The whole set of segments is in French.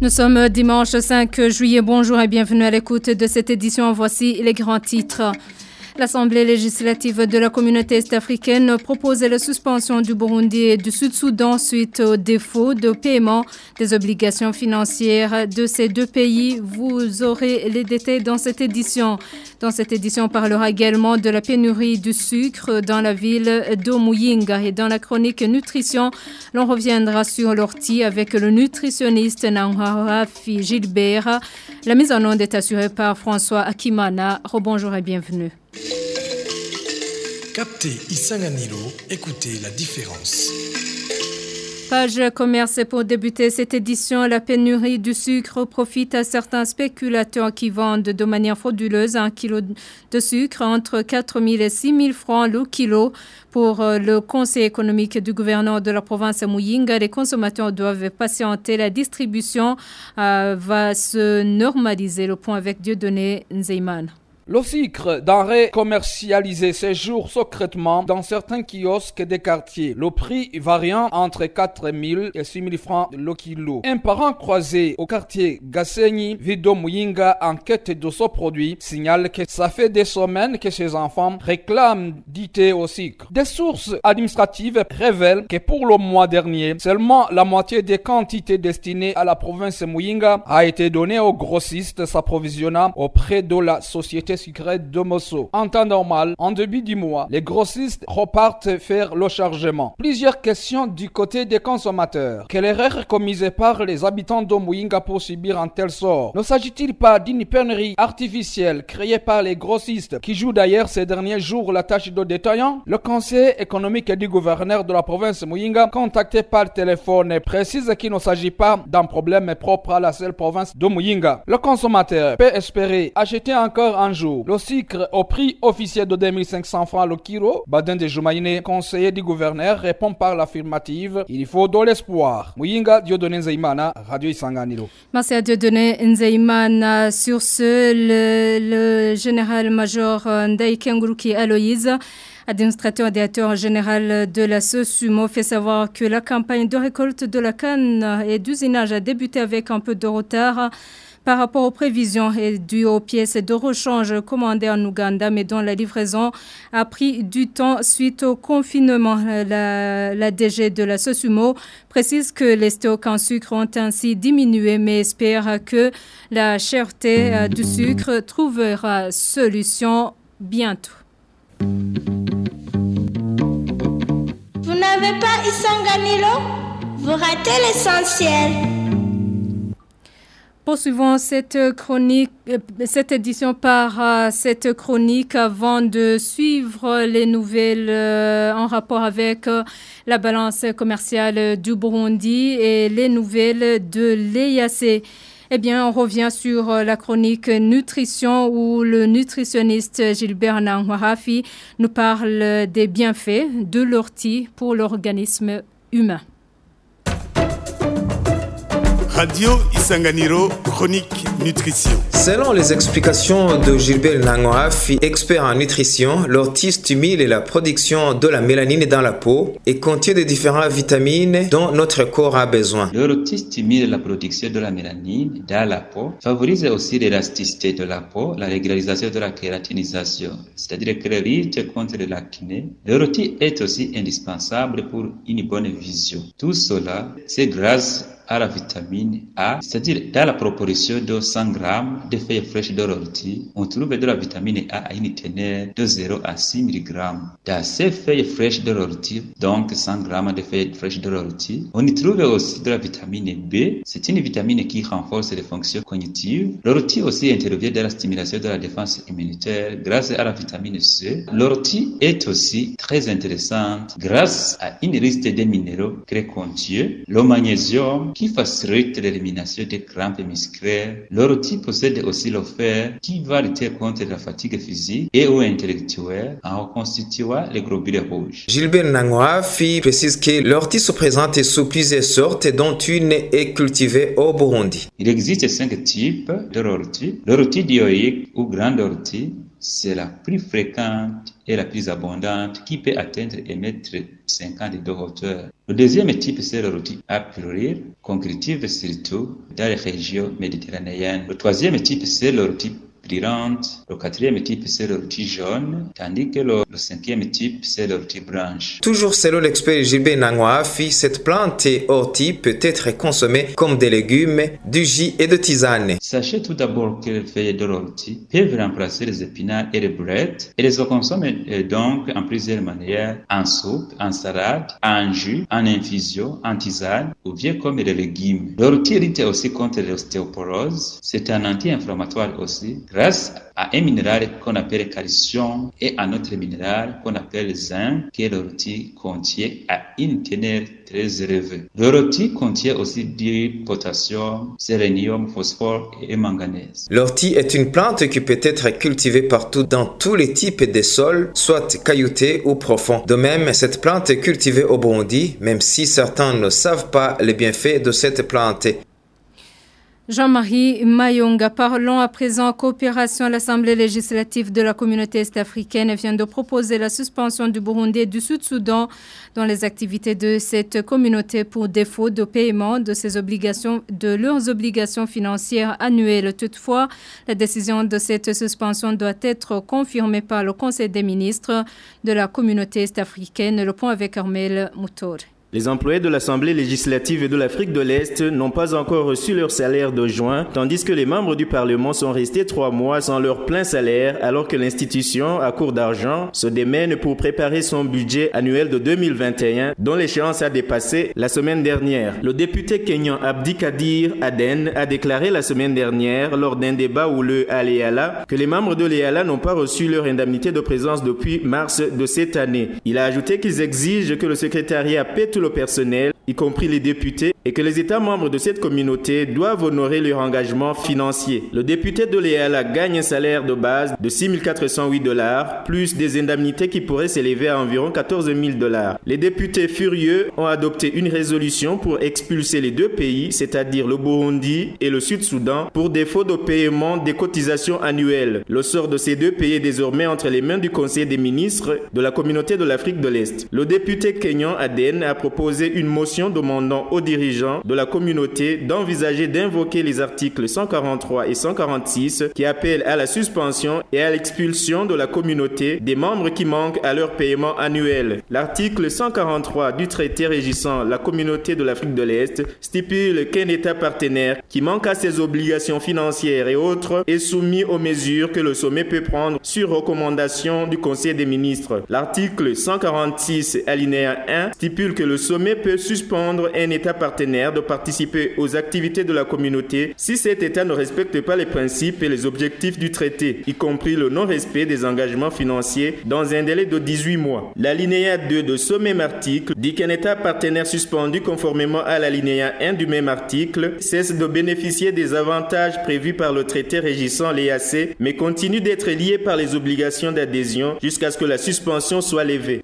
Nous sommes dimanche 5 juillet. Bonjour et bienvenue à l'écoute de cette édition. Voici les grands titres. L'Assemblée législative de la communauté est-africaine propose la suspension du Burundi et du Sud-Soudan suite au défaut de paiement des obligations financières de ces deux pays. Vous aurez les détails dans cette édition. Dans cette édition, on parlera également de la pénurie du sucre dans la ville d'Omuyinga et dans la chronique nutrition, l'on reviendra sur l'ortie avec le nutritionniste Nanharafi Gilbert. La mise en onde est assurée par François Akimana. Rebonjour et bienvenue. Captez Isanganilo, écoutez la différence. Page commerce pour débuter cette édition. La pénurie du sucre profite à certains spéculateurs qui vendent de manière frauduleuse un kilo de sucre entre 4 000 et 6 000 francs le kilo. Pour le conseil économique du gouverneur de la province Muyinga, les consommateurs doivent patienter. La distribution euh, va se normaliser. Le point avec Dieudonné Nzeyman. Le sucre, denrée commercialisé ces jours secrètement dans certains kiosques des quartiers. Le prix variant entre 4 000 et 6 000 francs le kilo. Un parent croisé au quartier Gasseni, Vido Muyinga, en quête de ce produit, signale que ça fait des semaines que ses enfants réclament d'ité au sucre. Des sources administratives révèlent que pour le mois dernier, seulement la moitié des quantités destinées à la province Muyinga a été donnée aux grossistes s'approvisionnant auprès de la société secrète de Mosso. En temps normal, en début du mois, les grossistes repartent faire le chargement. Plusieurs questions du côté des consommateurs. Quelle erreur commise par les habitants de Muyinga pour subir un tel sort? Ne s'agit-il pas d'une pénurie artificielle créée par les grossistes qui jouent d'ailleurs ces derniers jours la tâche de détaillant? Le conseil économique du gouverneur de la province Muyinga, contacté par téléphone, précise qu'il ne s'agit pas d'un problème propre à la seule province de Muyinga. Le consommateur peut espérer acheter encore un jour le sucre au prix officiel de 2500 francs le kilo. Badin de Joumaïne, conseiller du gouverneur, répond par l'affirmative. Il faut de l'espoir. Muyinga Dieudonné Nzeimana, Radio Isanganiro. Merci à Dieudonné Nzeimana. Sur ce, le, le général-major Ndai Kenguruki Aloïse administrateur et directeur général de la SOSUMO, fait savoir que la campagne de récolte de la canne et d'usinage a débuté avec un peu de retard par rapport aux prévisions et dues aux pièces de rechange commandées en Ouganda, mais dont la livraison a pris du temps suite au confinement. La, DG de la Sosumo précise que les stocks en sucre ont ainsi diminué, mais espère que la cherté du sucre trouvera solution bientôt. Vous n'avez pas Isanganilo Vous ratez l'essentiel. Poursuivons cette chronique, cette édition par cette chronique avant de suivre les nouvelles en rapport avec la balance commerciale du Burundi et les nouvelles de l'EIAC. Eh bien, on revient sur la chronique nutrition où le nutritionniste Gilbert Nanwarafi nous parle des bienfaits de l'ortie pour l'organisme humain. radiyo isanganiro koronike nutrition. Selon les explications de Gilbert Nangoafi, expert en nutrition, l'ortie stimule la production de la mélanine dans la peau et contient de différentes vitamines dont notre corps a besoin. L'ortie stimule la production de la mélanine dans la peau, favorise aussi l'élasticité de la peau, la régularisation de la kératinisation, c'est-à-dire qu'elle lutte contre l'acné. L'ortie est aussi indispensable pour une bonne vision. Tout cela, c'est grâce à la vitamine A, c'est-à-dire dans la proportion de 100 grammes de feuilles fraîches de on trouve de la vitamine A à une teneur de 0 à 6 mg. Dans ces feuilles fraîches de l'ortie, donc 100 grammes de feuilles fraîches de l'ortie, on y trouve aussi de la vitamine B. C'est une vitamine qui renforce les fonctions cognitives. L'ortie aussi intervient dans la stimulation de la défense immunitaire grâce à la vitamine C. L'ortie est aussi très intéressante grâce à une liste de minéraux très contieux, le magnésium, qui facilite l'élimination des crampes musculaires. L'ortie possède aussi le fer qui va lutter contre la fatigue physique et ou intellectuelle en reconstituant les globules rouges. Gilbert Nangoafi précise que l'ortie se présente sous plusieurs sortes dont une est cultivée au Burundi. Il existe cinq types de l'ortie. L'ortie dioïque ou grande ortie, c'est la plus fréquente et la plus abondante qui peut atteindre et mettre 50 de hauteur. Le deuxième type, c'est le rôti à pleurir, qu'on cultive surtout dans les régions méditerranéennes. Le troisième type, c'est le rôti Le quatrième type, c'est le rôti jaune, tandis que le, le cinquième type, c'est le rôti blanche. Toujours selon l'expert Gilbert Nangwafi, cette plante et ortie peut être consommée comme des légumes, du jus et de tisane. Sachez tout d'abord que les feuilles de l'ortie peuvent remplacer les épinards et les brouettes et les consomment euh, donc en plusieurs manières, en soupe, en salade, en jus, en infusion, en tisane ou bien comme des légumes. L'ortie lutte aussi contre l'ostéoporose. C'est un anti-inflammatoire aussi grâce à un minéral qu'on appelle calcium et un autre minéral qu'on appelle zinc que le contient à une teneur très élevée. Le contient aussi du potassium, sélénium, phosphore et manganèse. L'ortie est une plante qui peut être cultivée partout dans tous les types de sols, soit cailloutés ou profonds. De même, cette plante est cultivée au Burundi, même si certains ne savent pas les bienfaits de cette plante. Jean-Marie Mayonga, parlons à présent coopération. L'Assemblée législative de la communauté est-africaine vient de proposer la suspension du Burundi et du Sud-Soudan dans les activités de cette communauté pour défaut de paiement de, ses obligations, de leurs obligations financières annuelles. Toutefois, la décision de cette suspension doit être confirmée par le Conseil des ministres de la communauté est-africaine. Le point avec Armel Moutor. Les employés de l'Assemblée législative de l'Afrique de l'Est n'ont pas encore reçu leur salaire de juin, tandis que les membres du Parlement sont restés trois mois sans leur plein salaire, alors que l'institution, à court d'argent, se démène pour préparer son budget annuel de 2021, dont l'échéance a dépassé la semaine dernière. Le député kenyan Abdi Kadir Aden a déclaré la semaine dernière, lors d'un débat où le Aléala, que les membres de l'EALA n'ont pas reçu leur indemnité de présence depuis mars de cette année. Il a ajouté qu'ils exigent que le secrétariat tout le personnel, y compris les députés, et que les États membres de cette communauté doivent honorer leur engagement financier. Le député de l'EALA gagne un salaire de base de 6 408 dollars, plus des indemnités qui pourraient s'élever à environ 14 000 dollars. Les députés furieux ont adopté une résolution pour expulser les deux pays, c'est-à-dire le Burundi et le Sud-Soudan, pour défaut de paiement des cotisations annuelles. Le sort de ces deux pays est désormais entre les mains du Conseil des ministres de la communauté de l'Afrique de l'Est. Le député kenyan Aden a proposé une motion demandant aux dirigeants de la communauté d'envisager d'invoquer les articles 143 et 146 qui appellent à la suspension et à l'expulsion de la communauté des membres qui manquent à leur paiement annuel. L'article 143 du traité régissant la communauté de l'Afrique de l'Est stipule qu'un État partenaire qui manque à ses obligations financières et autres est soumis aux mesures que le sommet peut prendre sur recommandation du Conseil des ministres. L'article 146 alinéa 1 stipule que le sommet peut suspendre un État partenaire de participer aux activités de la communauté si cet État ne respecte pas les principes et les objectifs du traité, y compris le non-respect des engagements financiers dans un délai de 18 mois. L'alinéa 2 de ce même article dit qu'un État partenaire suspendu conformément à l'alinéa 1 du même article cesse de bénéficier des avantages prévus par le traité régissant l'EAC, mais continue d'être lié par les obligations d'adhésion jusqu'à ce que la suspension soit levée.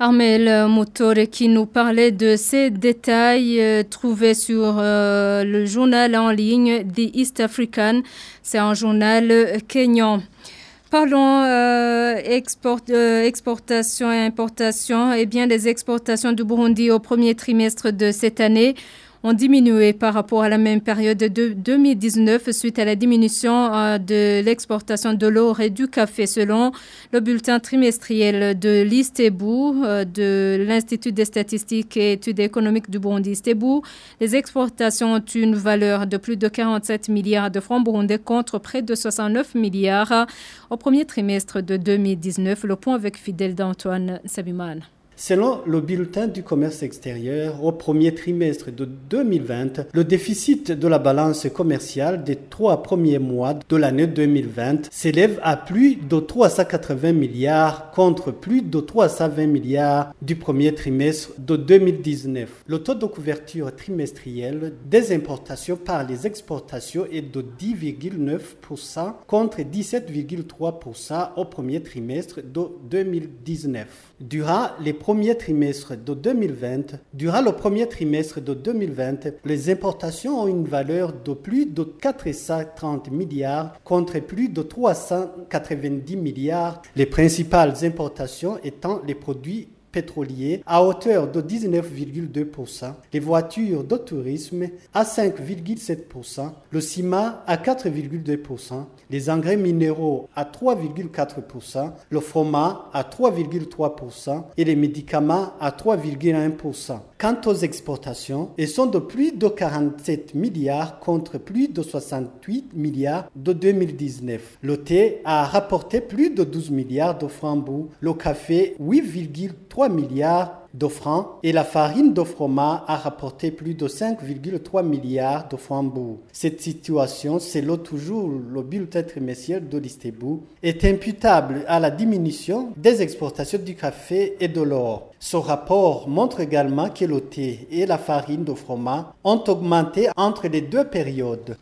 Armel Motore qui nous parlait de ces détails euh, trouvés sur euh, le journal en ligne The East African. C'est un journal kenyan. Parlons euh, euh, exportation et importation. Eh bien, les exportations du Burundi au premier trimestre de cette année ont diminué par rapport à la même période de 2019 suite à la diminution euh, de l'exportation de l'or et du café selon le bulletin trimestriel de l'Istebou euh, de l'Institut des statistiques et études économiques du Burundi Istebou. Les exportations ont une valeur de plus de 47 milliards de francs burundais contre près de 69 milliards au premier trimestre de 2019. Le point avec Fidèle d'Antoine Sabiman. Selon le bulletin du commerce extérieur, au premier trimestre de 2020, le déficit de la balance commerciale des trois premiers mois de l'année 2020 s'élève à plus de 380 milliards contre plus de 320 milliards du premier trimestre de 2019. Le taux de couverture trimestrielle des importations par les exportations est de 10,9% contre 17,3% au premier trimestre de 2019. Durant les premier trimestre de 2020, durant le premier trimestre de 2020, les importations ont une valeur de plus de 430 milliards contre plus de 390 milliards, les principales importations étant les produits pétroliers à hauteur de 19,2%, les voitures de tourisme à 5,7%, le ciment à 4,2%, les engrais minéraux à 3,4%, le fromage à 3,3% et les médicaments à 3,1%. Quant aux exportations, elles sont de plus de 47 milliards contre plus de 68 milliards de 2019. Le thé a rapporté plus de 12 milliards de francs le café 8,3 milliards et la farine de a rapporté plus de 5,3 milliards de francs Cette situation, selon toujours le bulletin trimestriel de l'Istébou, est imputable à la diminution des exportations du café et de l'or. Ce rapport montre également que le thé et la farine de ont augmenté entre les deux périodes.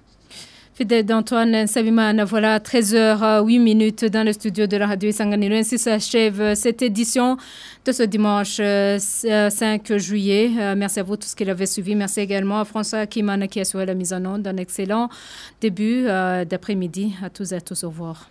Fidèle d'Antoine Savimana, voilà 13h08 minutes dans le studio de la radio Sanganiro. Ainsi s'achève cette édition de ce dimanche 5 euh, juillet. Euh, merci à vous tous qui l'avez suivi. Merci également à François Kimana qui a assuré la mise en onde. Un excellent début euh, d'après-midi. À tous et à tous, au revoir.